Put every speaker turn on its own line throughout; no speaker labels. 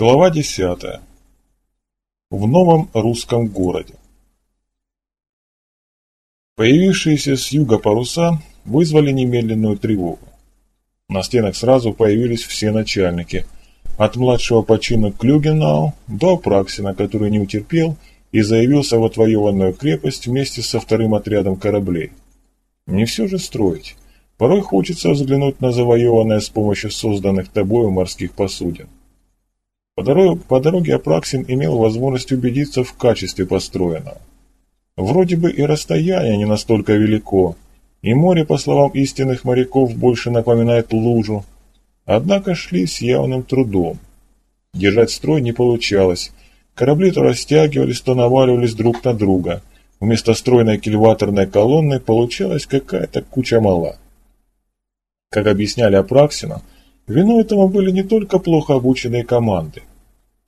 Глава 10. В новом русском городе. Появившиеся с юга паруса вызвали немедленную тревогу. На стенах сразу появились все начальники, от младшего по чину Клюгенау до Апраксина, который не утерпел и заявился в отвоеванную крепость вместе со вторым отрядом кораблей. Не все же строить. Порой хочется взглянуть на завоеванное с помощью созданных тобою морских посудин. По дороге, по дороге Апраксин имел возможность убедиться в качестве построенного. Вроде бы и расстояние не настолько велико, и море, по словам истинных моряков, больше напоминает лужу, однако шли с явным трудом. Держать строй не получалось, корабли то растягивались, то наваливались друг на друга, вместо стройной кильваторной колонны получалась какая-то куча мала. Как объясняли Апраксину, виной этому были не только плохо обученные команды,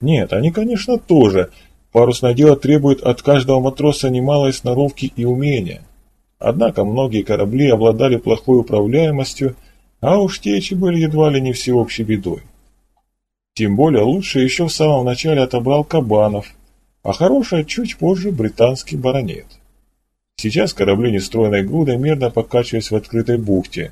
нет, они, конечно, тоже. Парусное дело требует от каждого матроса немалой сноровки и умения. Однако многие корабли обладали плохой управляемостью, а уж течи были едва ли не всеобщей бедой. Тем более лучше еще в самом начале отобрал Кабанов, а хорошее чуть позже британский баронет. Сейчас корабли нестроенной грудой мерно покачивались в открытой бухте.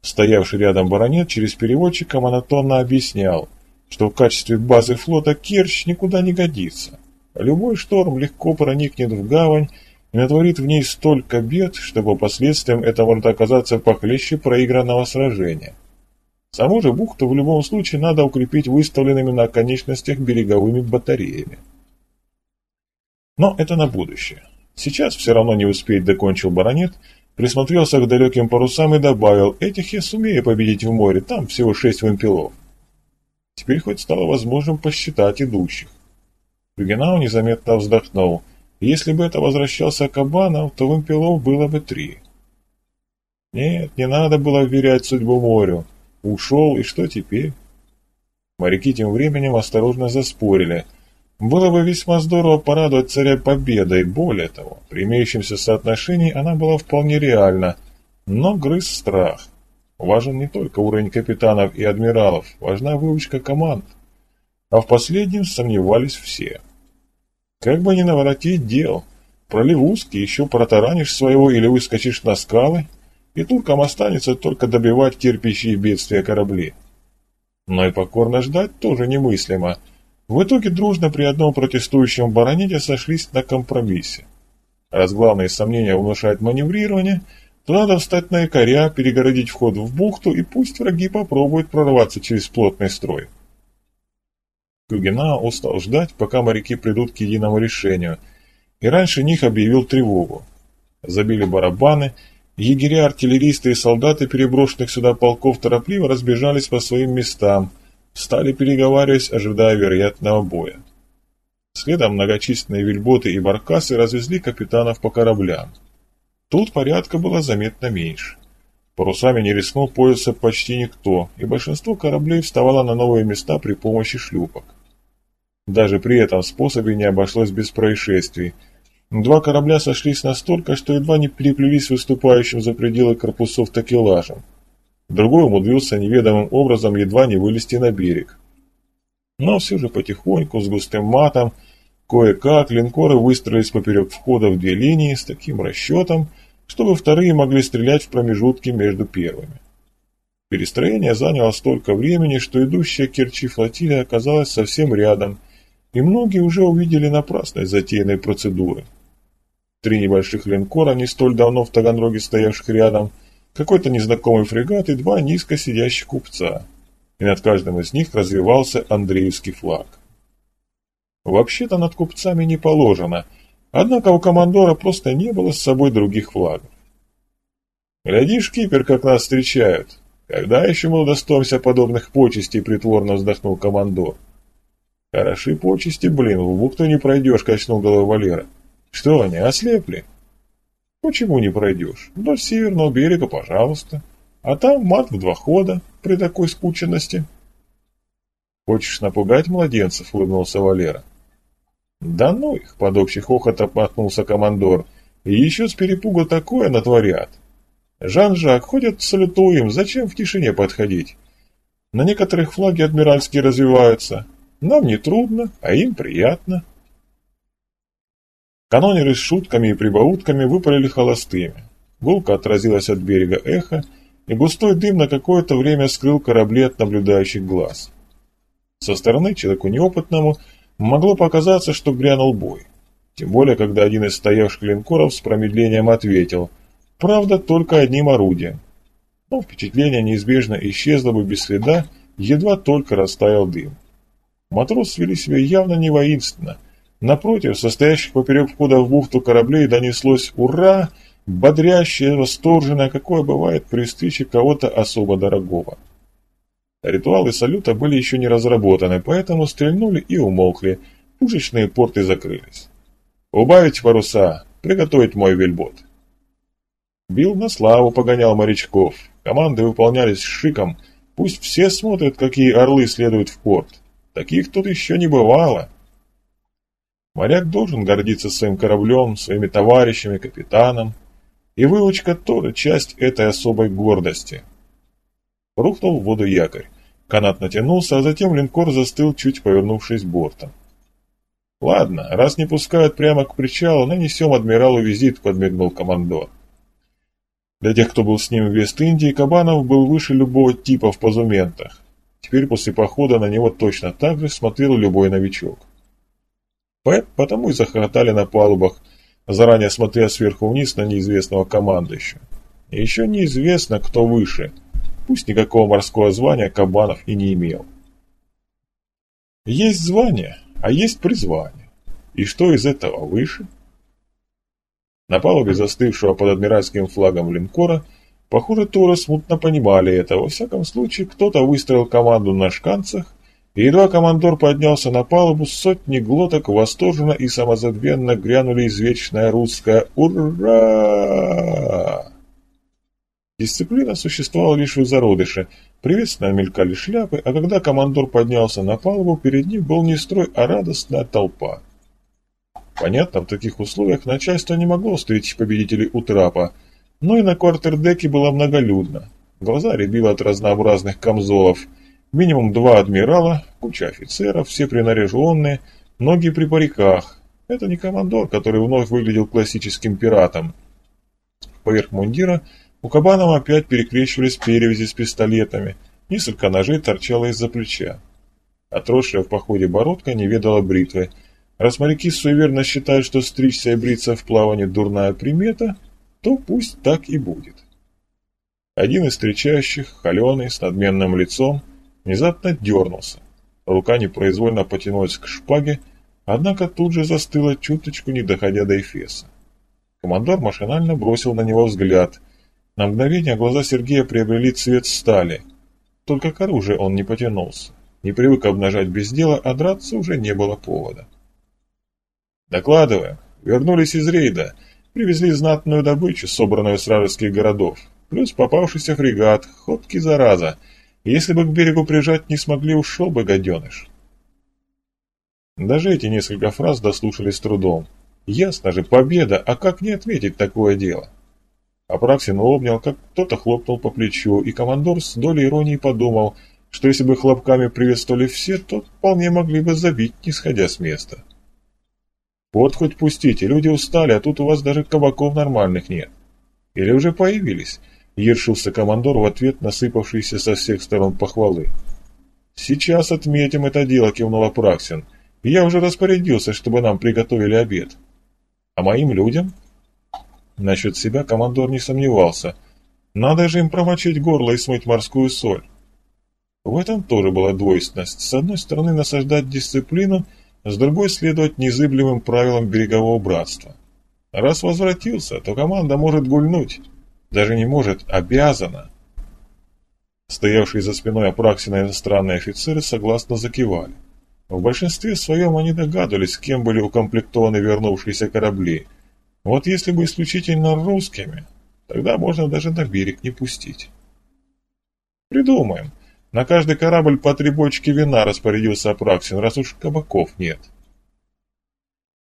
Стоявший рядом баронет через переводчика монотонно объяснял – что в качестве базы флота Керчь никуда не годится. Любой шторм легко проникнет в гавань и натворит в ней столько бед, что по последствиям это может оказаться похлеще проигранного сражения. Саму же бухту в любом случае надо укрепить выставленными на конечностях береговыми батареями. Но это на будущее. Сейчас все равно не успеть докончил баронет, присмотрелся к далеким парусам и добавил, этих я сумею победить в море, там всего шесть вымпелов. Теперь хоть стало возможным посчитать идущих. Югенау незаметно вздохнул. Если бы это возвращался Кабанов, то вымпелов было бы три. Нет, не надо было вверять судьбу морю. Ушел, и что теперь? Моряки тем временем осторожно заспорили. Было бы весьма здорово порадовать царя победой, более того, при имеющемся соотношении она была вполне реальна, но грыз страх. Важен не только уровень капитанов и адмиралов, важна выучка команд. А в последнем сомневались все. Как бы ни наворотить дел, пролив узкий, еще протаранишь своего или выскочишь на скалы, и туркам останется только добивать терпящие бедствия корабли. Но и покорно ждать тоже немыслимо. В итоге дружно при одном протестующем баронете сошлись на компромиссе. Раз главные сомнения внушает маневрирование – надо встать на якоря, перегородить вход в бухту, и пусть враги попробуют прорваться через плотный строй. Кюгена устал ждать, пока моряки придут к единому решению, и раньше них объявил тревогу. Забили барабаны, егеря, артиллеристы и солдаты переброшенных сюда полков торопливо разбежались по своим местам, стали переговариваясь, ожидая вероятного боя. Следом многочисленные вельботы и баркасы развезли капитанов по кораблям. Тут порядка было заметно меньше. Парусами не рискнул пользоваться почти никто, и большинство кораблей вставало на новые места при помощи шлюпок. Даже при этом способе не обошлось без происшествий. Два корабля сошлись настолько, что едва не переплелись выступающим за пределы корпусов такелажем. Другой умудрился неведомым образом едва не вылезти на берег. Но все же потихоньку, с густым матом, кое-как линкоры выстроились поперек входа в две линии с таким расчетом, чтобы вторые могли стрелять в промежутки между первыми. Перестроение заняло столько времени, что идущая Керчи флотилия оказалась совсем рядом, и многие уже увидели напрасность затеянной процедуры. Три небольших линкора, не столь давно в Таганроге стоявших рядом, какой-то незнакомый фрегат и два низко сидящих купца, и над каждым из них развивался Андреевский флаг. Вообще-то над купцами не положено – Однако у командора просто не было с собой других флагов. «Глядишь, кипер, как нас встречают. Когда еще мы удостоимся подобных почестей?» — притворно вздохнул командор. «Хороши почести, блин, в бухту не пройдешь», — качнул головой Валера. «Что они, ослепли?» «Почему не пройдешь? До северного берега, пожалуйста. А там мат в два хода при такой скученности». «Хочешь напугать младенцев?» — улыбнулся Валера. «Да ну их!» — под общий хохот отмахнулся командор. «И еще с перепугу такое натворят!» «Жан-Жак, ходят салютуем, зачем в тишине подходить?» «На некоторых флаги адмиральские развиваются. Нам не трудно, а им приятно. Канонеры с шутками и прибаутками выпалили холостыми. Гулка отразилась от берега эхо, и густой дым на какое-то время скрыл корабли от наблюдающих глаз. Со стороны человеку неопытному могло показаться, что грянул бой. Тем более, когда один из стоявших линкоров с промедлением ответил, правда, только одним орудием. Но впечатление неизбежно исчезло бы без следа, едва только растаял дым. Матросы вели себя явно не воинственно. Напротив, состоящих поперек входа в бухту кораблей донеслось «Ура!» бодрящее, восторженное, какое бывает при встрече кого-то особо дорогого. Ритуалы салюта были еще не разработаны, поэтому стрельнули и умолкли, пушечные порты закрылись. «Убавить паруса, приготовить мой вельбот». Бил на славу погонял морячков, команды выполнялись шиком, пусть все смотрят, какие орлы следуют в порт. Таких тут еще не бывало. Моряк должен гордиться своим кораблем, своими товарищами, капитаном, и выучка тоже часть этой особой гордости. Рухнул в воду якорь. Канат натянулся, а затем линкор застыл, чуть повернувшись бортом. «Ладно, раз не пускают прямо к причалу, нанесем адмиралу визит», — подмигнул командор. Для тех, кто был с ним в Вест-Индии, Кабанов был выше любого типа в позументах. Теперь после похода на него точно так же смотрел любой новичок. Потому и захохотали на палубах, заранее смотря сверху вниз на неизвестного командующего. Еще неизвестно, кто выше. Пусть никакого морского звания Кабанов и не имел. Есть звание, а есть призвание. И что из этого выше? На палубе застывшего под адмиральским флагом линкора, похоже, Тора смутно понимали это. Во всяком случае, кто-то выстроил команду на шканцах, и едва командор поднялся на палубу, сотни глоток восторженно и самозабвенно грянули извечное русское «Ура!». Дисциплина существовала лишь в зародыше. Приветственно мелькали шляпы, а когда командор поднялся на палубу, перед ним был не строй, а радостная толпа. Понятно, в таких условиях начальство не могло встретить победителей у трапа, но и на квартердеке было многолюдно. Глаза рябило от разнообразных камзолов – Минимум два адмирала, куча офицеров, все принаряженные, многие при париках. Это не командор, который вновь выглядел классическим пиратом. Поверх мундира у Кабанова опять перекрещивались перевязи с пистолетами, несколько ножей торчало из-за плеча. Отросшая в походе бородка не ведала бритвы. Раз моряки суеверно считают, что стричься и бриться в плавании дурная примета, то пусть так и будет. Один из встречающих, холеный, с надменным лицом, внезапно дернулся. Рука непроизвольно потянулась к шпаге, однако тут же застыла чуточку, не доходя до Эфеса. Командор машинально бросил на него взгляд. На мгновение глаза Сергея приобрели цвет стали. Только к оружию он не потянулся. Не привык обнажать без дела, а драться уже не было повода. «Докладываем. Вернулись из рейда. Привезли знатную добычу, собранную с вражеских городов. Плюс попавшийся фрегат, ходки зараза. Если бы к берегу прижать не смогли, ушел бы гаденыш. Даже эти несколько фраз дослушали с трудом. Ясно же, победа, а как не отметить такое дело? Апраксин обнял, как кто-то хлопнул по плечу, и командор с долей иронии подумал, что если бы хлопками приветствовали все, то вполне могли бы забить, не сходя с места. Вот хоть пустите, люди устали, а тут у вас даже кабаков нормальных нет. Или уже появились, Ершился командор в ответ на сыпавшиеся со всех сторон похвалы. «Сейчас отметим это дело», — кивнул Апраксин. «Я уже распорядился, чтобы нам приготовили обед». «А моим людям?» Насчет себя командор не сомневался. Надо же им промочить горло и смыть морскую соль. В этом тоже была двойственность. С одной стороны насаждать дисциплину, с другой следовать незыблемым правилам берегового братства. Раз возвратился, то команда может гульнуть. Даже не может, обязана. Стоявшие за спиной Апраксина иностранные офицеры согласно закивали. В большинстве своем они догадывались, кем были укомплектованы вернувшиеся корабли. Вот если бы исключительно русскими, тогда можно даже на берег не пустить. Придумаем. На каждый корабль по три бочки вина распорядился Апраксин, раз уж кабаков нет.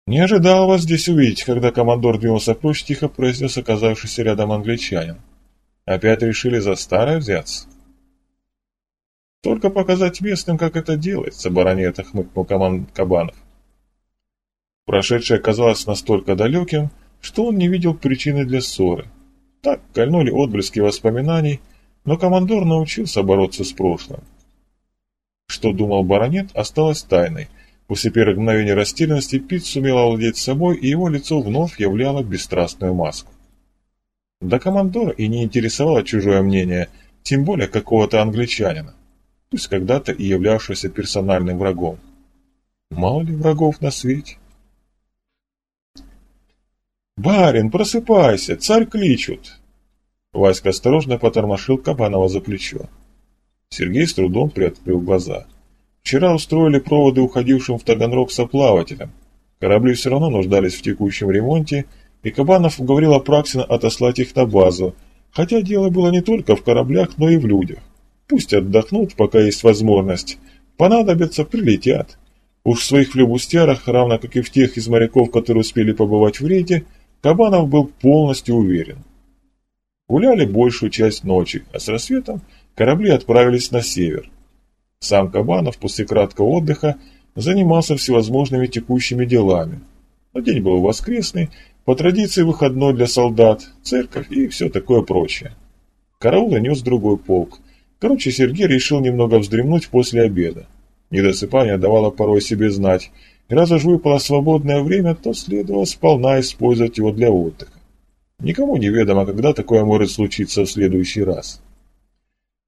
«Не ожидал вас здесь увидеть», когда командор двинулся прочь, тихо произнес оказавшийся рядом англичанин. «Опять решили за старое взяться?» Только показать местным, как это делается, баронета хмыкнул команд Кабанов. Прошедшее оказалось настолько далеким, что он не видел причины для ссоры. Так кольнули отблески воспоминаний, но командор научился бороться с прошлым. Что думал баронет, осталось тайной. После первых мгновений растерянности Пит сумел овладеть собой, и его лицо вновь являло бесстрастную маску. Да командора и не интересовало чужое мнение, тем более какого-то англичанина, пусть когда-то и являвшегося персональным врагом. Мало ли врагов на свете. «Барин, просыпайся, царь кличут!» Васька осторожно потормошил Кабанова за плечо. Сергей с трудом приоткрыл глаза. Вчера устроили проводы уходившим в Таганрог соплавателям. Корабли все равно нуждались в текущем ремонте, и Кабанов уговорил Апраксина отослать их на базу, хотя дело было не только в кораблях, но и в людях. Пусть отдохнут, пока есть возможность. Понадобятся, прилетят. Уж в своих флебустьярах, равно как и в тех из моряков, которые успели побывать в рейде, Кабанов был полностью уверен. Гуляли большую часть ночи, а с рассветом корабли отправились на север. Сам Кабанов после краткого отдыха занимался всевозможными текущими делами. Но день был воскресный, по традиции выходной для солдат, церковь и все такое прочее. Караулы нес другой полк. Короче, Сергей решил немного вздремнуть после обеда. Недосыпание давало порой себе знать – и раз уж выпало свободное время, то следовало сполна использовать его для отдыха. Никому не ведомо, когда такое может случиться в следующий раз.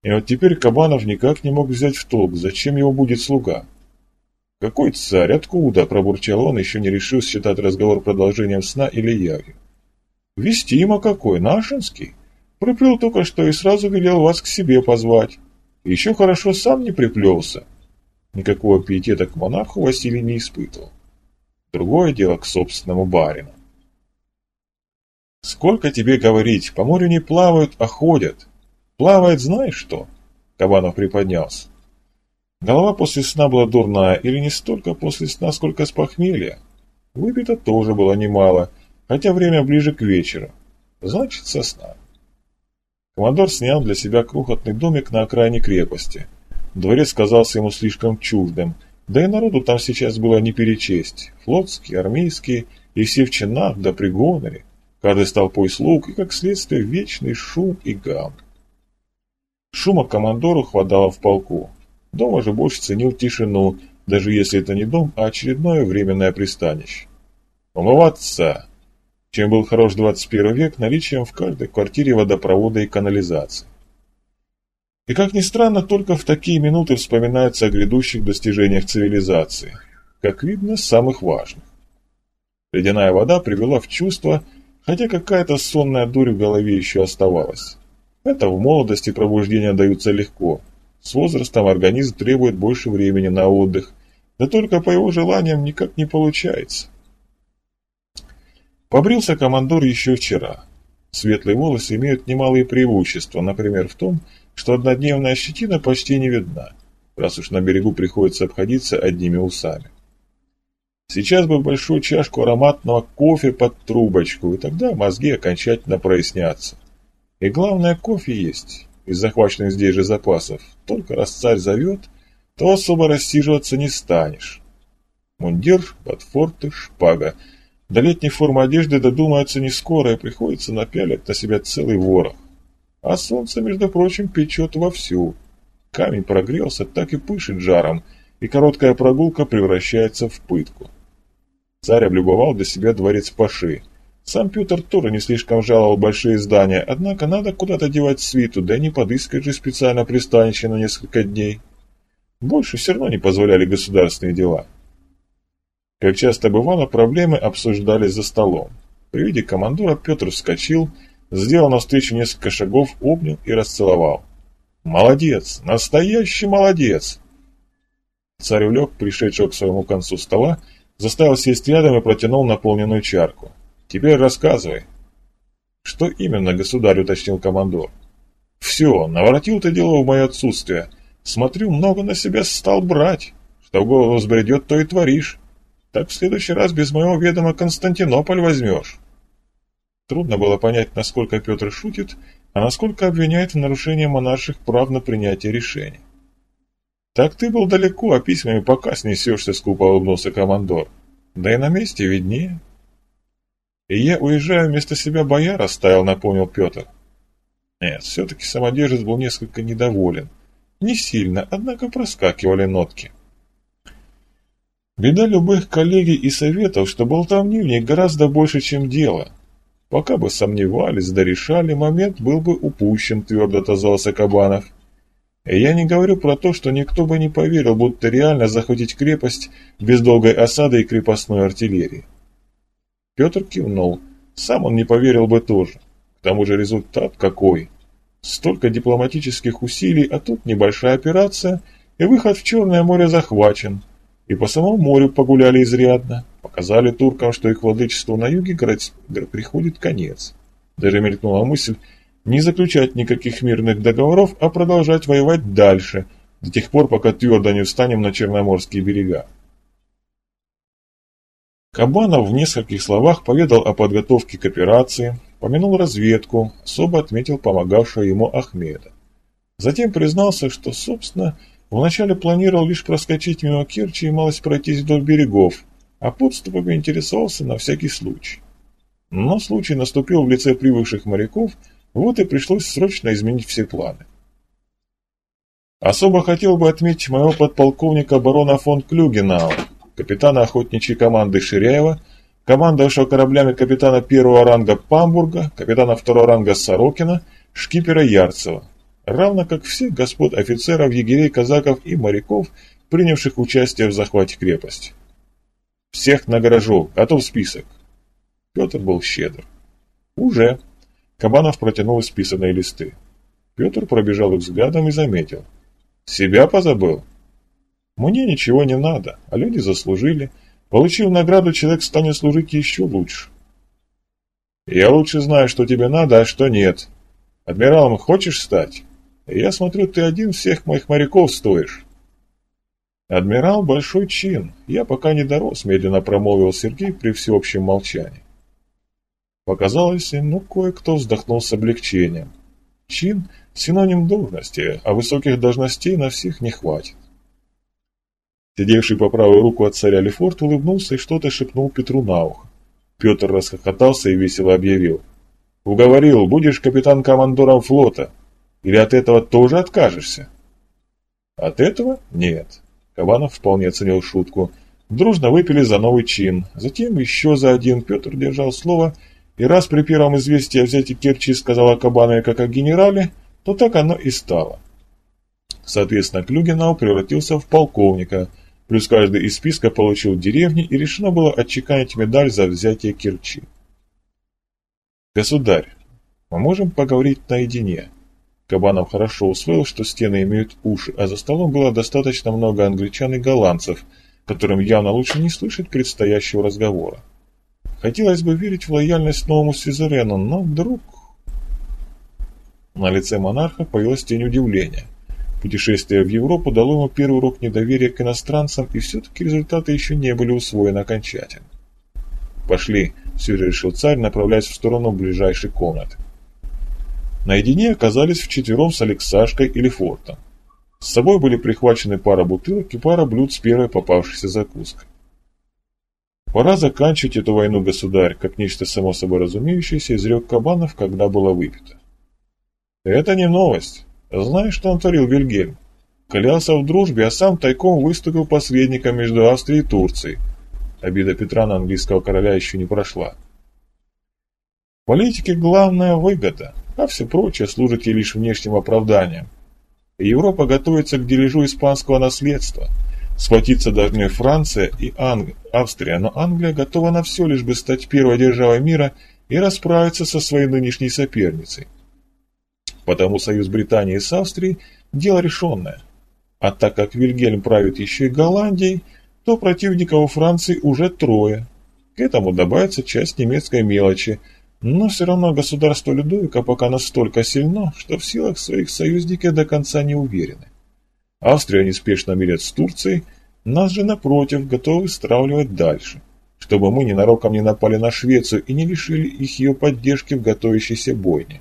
И вот теперь Кабанов никак не мог взять в толк, зачем его будет слуга. «Какой царь? Откуда?» – пробурчал он, еще не решил считать разговор продолжением сна или явью. «Вестимо какой, нашинский. Приплел только что и сразу велел вас к себе позвать. Еще хорошо сам не приплелся». Никакого пиетета к монарху Василий не испытывал. Другое дело к собственному барину. «Сколько тебе говорить, по морю не плавают, а ходят. Плавает знаешь что?» Кабанов приподнялся. Голова после сна была дурная, или не столько после сна, сколько с похмелья. Выпито тоже было немало, хотя время ближе к вечеру. Значит, со сна. Командор снял для себя крохотный домик на окраине крепости – Дворец казался ему слишком чуждым, да и народу там сейчас было не перечесть. Флотские, армейские и все в чинах да при гоноре. Каждый с толпой слуг и, как следствие, вечный шум и гам. Шума командору хватало в полку. Дома же больше ценил тишину, даже если это не дом, а очередное временное пристанище. Умываться! Чем был хорош 21 век наличием в каждой квартире водопровода и канализации. И как ни странно, только в такие минуты вспоминается о грядущих достижениях цивилизации. Как видно, самых важных. Ледяная вода привела в чувство, хотя какая-то сонная дурь в голове еще оставалась. Это в молодости пробуждения даются легко. С возрастом организм требует больше времени на отдых, да только по его желаниям никак не получается. Побрился командор еще вчера. Светлые волосы имеют немалые преимущества, например, в том, что однодневная щетина почти не видна, раз уж на берегу приходится обходиться одними усами. Сейчас бы большую чашку ароматного кофе под трубочку, и тогда мозги окончательно прояснятся. И главное, кофе есть, из захваченных здесь же запасов. Только раз царь зовет, то особо рассиживаться не станешь. Мундир, ботфорты, шпага. До летней формы одежды додумаются не скоро, и приходится напялить на себя целый ворох. А солнце, между прочим, печет вовсю. Камень прогрелся, так и пышет жаром, и короткая прогулка превращается в пытку. Царь облюбовал для себя дворец Паши. Сам Петр тоже не слишком жаловал большие здания, однако надо куда-то девать свиту, да не подыскать же специально пристанище на несколько дней. Больше все равно не позволяли государственные дела. Как часто бывало, проблемы обсуждались за столом. При виде командора Петр вскочил, сделал навстречу несколько шагов, обнял и расцеловал. «Молодец! Настоящий молодец!» Царь улег, пришедшего к своему концу стола, заставил сесть рядом и протянул наполненную чарку. «Теперь рассказывай». «Что именно, государь?» — уточнил командор. «Все, наворотил ты дело в мое отсутствие. Смотрю, много на себя стал брать. Что в голову взбредет, то и творишь. Так в следующий раз без моего ведома Константинополь возьмешь». Трудно было понять, насколько Петр шутит, а насколько обвиняет в нарушении монарших прав на принятие решений. «Так ты был далеко, а письмами пока снесешься», — скупо улыбнулся командор. «Да и на месте виднее». «И я уезжаю вместо себя бояр оставил», — напомнил Петр. Нет, все-таки самодержец был несколько недоволен. Не сильно, однако проскакивали нотки. Беда любых коллегий и советов, что болтовни в них гораздо больше, чем дело. Пока бы сомневались, да решали, момент был бы упущен, твердо отозвался Кабанов. И я не говорю про то, что никто бы не поверил, будто реально захватить крепость без долгой осады и крепостной артиллерии. Петр кивнул. Сам он не поверил бы тоже. К тому же результат какой? Столько дипломатических усилий, а тут небольшая операция, и выход в Черное море захвачен. И по самому морю погуляли изрядно. Показали туркам, что их владычеству на юге приходит конец. Даже мелькнула мысль не заключать никаких мирных договоров, а продолжать воевать дальше, до тех пор, пока твердо не встанем на Черноморские берега. Кабанов в нескольких словах поведал о подготовке к операции, помянул разведку, особо отметил помогавшего ему Ахмеда. Затем признался, что, собственно, вначале планировал лишь проскочить мимо Керчи и малость пройтись вдоль берегов, а подступами интересовался на всякий случай. Но случай наступил в лице привыкших моряков, вот и пришлось срочно изменить все планы. Особо хотел бы отметить моего подполковника барона фон Клюгенау, капитана охотничьей команды Ширяева, командовавшего кораблями капитана первого ранга Памбурга, капитана второго ранга Сорокина, шкипера Ярцева, равно как всех господ офицеров, егерей, казаков и моряков, принявших участие в захвате крепости. Всех награжу, готов список. Петр был щедр. Уже. Кабанов протянул исписанные листы. Петр пробежал их взглядом и заметил. Себя позабыл? Мне ничего не надо, а люди заслужили. Получив награду, человек станет служить еще лучше. Я лучше знаю, что тебе надо, а что нет. Адмиралом хочешь стать? Я смотрю, ты один всех моих моряков стоишь. Адмирал – большой чин. Я пока не дорос, медленно промолвил Сергей при всеобщем молчании. Показалось, ну, кое-кто вздохнул с облегчением. Чин – синоним должности, а высоких должностей на всех не хватит. Сидевший по правую руку от царя Лефорт улыбнулся и что-то шепнул Петру на ухо. Петр расхохотался и весело объявил. «Уговорил, будешь капитан-командором флота. Или от этого тоже откажешься?» «От этого? Нет». Кабанов вполне оценил шутку. Дружно выпили за новый чин. Затем еще за один Петр держал слово, и раз при первом известии о взятии Керчи сказала Кабанове как о генерале, то так оно и стало. Соответственно, Клюгенау превратился в полковника – Плюс каждый из списка получил деревни и решено было отчеканить медаль за взятие Керчи. «Государь, мы можем поговорить наедине?» Кабанов хорошо усвоил, что стены имеют уши, а за столом было достаточно много англичан и голландцев, которым явно лучше не слышать предстоящего разговора. Хотелось бы верить в лояльность новому Сюзерену, но вдруг... На лице монарха появилась тень удивления – Путешествие в Европу дало ему первый урок недоверия к иностранцам, и все-таки результаты еще не были усвоены окончательно. «Пошли», — все решил царь, направляясь в сторону ближайшей комнаты. Наедине оказались вчетвером с Алексашкой или Фортом. С собой были прихвачены пара бутылок и пара блюд с первой попавшейся закуской. «Пора заканчивать эту войну, государь», как нечто само собой разумеющееся изрек Кабанов, когда было выпито. «Это не новость. Знаешь, что он творил Вильгельм? Клялся в дружбе, а сам тайком выступил посредником между Австрией и Турцией. Обида Петра на английского короля еще не прошла. Политике главная выгода, а все прочее служит ей лишь внешним оправданием. Европа готовится к дележу испанского наследства. Схватиться должны Франция и Анг... Австрия, но Англия готова на все, лишь бы стать первой державой мира и расправиться со своей нынешней соперницей. Потому союз Британии с Австрией – дело решенное. А так как Вильгельм правит еще и Голландией, то противников у Франции уже трое. К этому добавится часть немецкой мелочи, но все равно государство Людовика пока настолько сильно, что в силах своих союзников до конца не уверены. Австрия неспешно мирят с Турцией, нас же, напротив, готовы стравливать дальше, чтобы мы ненароком не напали на Швецию и не лишили их ее поддержки в готовящейся бойне.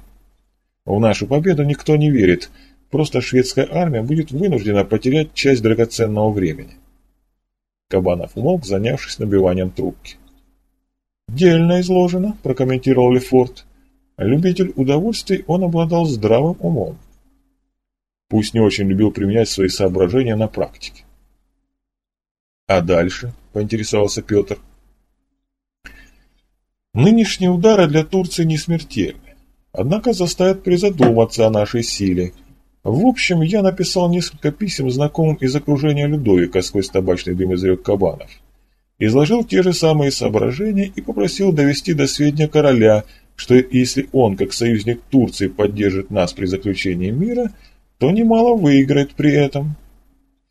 В нашу победу никто не верит, просто шведская армия будет вынуждена потерять часть драгоценного времени. Кабанов умолк, занявшись набиванием трубки. «Дельно изложено», – прокомментировал Лефорт. Любитель удовольствий, он обладал здравым умом. Пусть не очень любил применять свои соображения на практике. «А дальше?» – поинтересовался Петр. «Нынешние удары для Турции не смертельны, однако заставят призадуматься о нашей силе. В общем, я написал несколько писем знакомым из окружения Людовика сквозь табачный дым изрек Кабанов. Изложил те же самые соображения и попросил довести до сведения короля, что если он, как союзник Турции, поддержит нас при заключении мира, то немало выиграет при этом.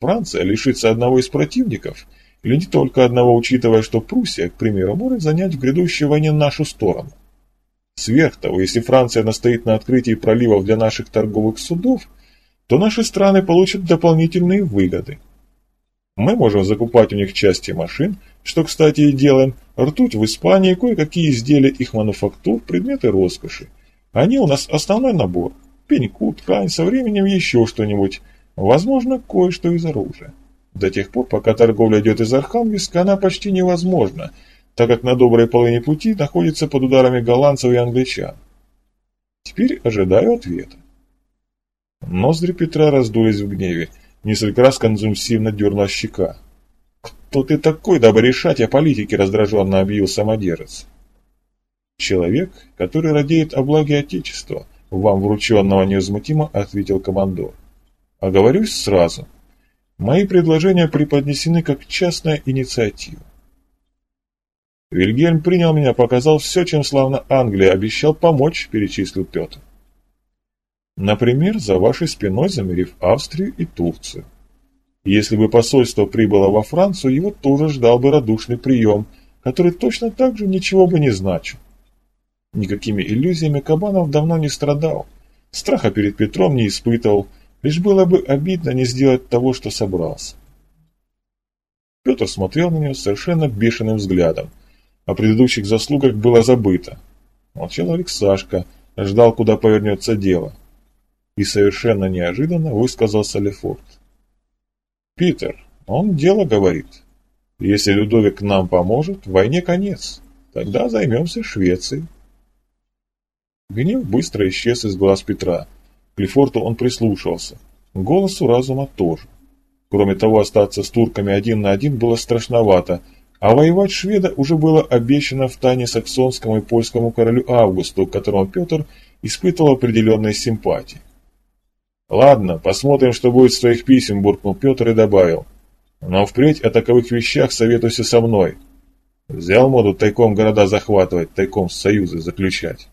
Франция лишится одного из противников, или не только одного, учитывая, что Пруссия, к примеру, может занять в грядущей войне нашу сторону. Сверх того, если Франция настоит на открытии проливов для наших торговых судов, то наши страны получат дополнительные выгоды. Мы можем закупать у них части машин, что, кстати, и делаем, ртуть в Испании, кое-какие изделия их мануфактур, предметы роскоши. Они у нас основной набор. Пеньку, ткань, со временем еще что-нибудь. Возможно, кое-что из оружия. До тех пор, пока торговля идет из Архангельска, она почти невозможна, так как на доброй половине пути находится под ударами голландцев и англичан. Теперь ожидаю ответа. Ноздри Петра раздулись в гневе. Несколько раз консумсивно дернула щека. «Кто ты такой, дабы решать о политике?» – раздраженно объявил самодержец. «Человек, который радеет о благе Отечества», – вам врученного невозмутимо ответил командор. «Оговорюсь сразу. Мои предложения преподнесены как частная инициатива. Вильгельм принял меня, показал все, чем славно Англия, обещал помочь, перечислил Петр. Например, за вашей спиной замерив Австрию и Турцию. Если бы посольство прибыло во Францию, его тоже ждал бы радушный прием, который точно так же ничего бы не значил. Никакими иллюзиями Кабанов давно не страдал, страха перед Петром не испытывал, лишь было бы обидно не сделать того, что собрался. Петр смотрел на него совершенно бешеным взглядом. О предыдущих заслугах было забыто. Молчал Алексашка, ждал, куда повернется дело. И совершенно неожиданно высказался Лефорт. Питер, он дело говорит. Если Людовик нам поможет, войне конец. Тогда займемся Швецией. Гнев быстро исчез из глаз Петра. К Лефорту он прислушался. Голосу разума тоже. Кроме того, остаться с турками один на один было страшновато, а воевать шведа уже было обещано в тайне саксонскому и польскому королю Августу, к которому Петр испытывал определенные симпатии. «Ладно, посмотрим, что будет с твоих писем», – буркнул Петр и добавил. «Но впредь о таковых вещах советуйся со мной. Взял моду тайком города захватывать, тайком союзы заключать».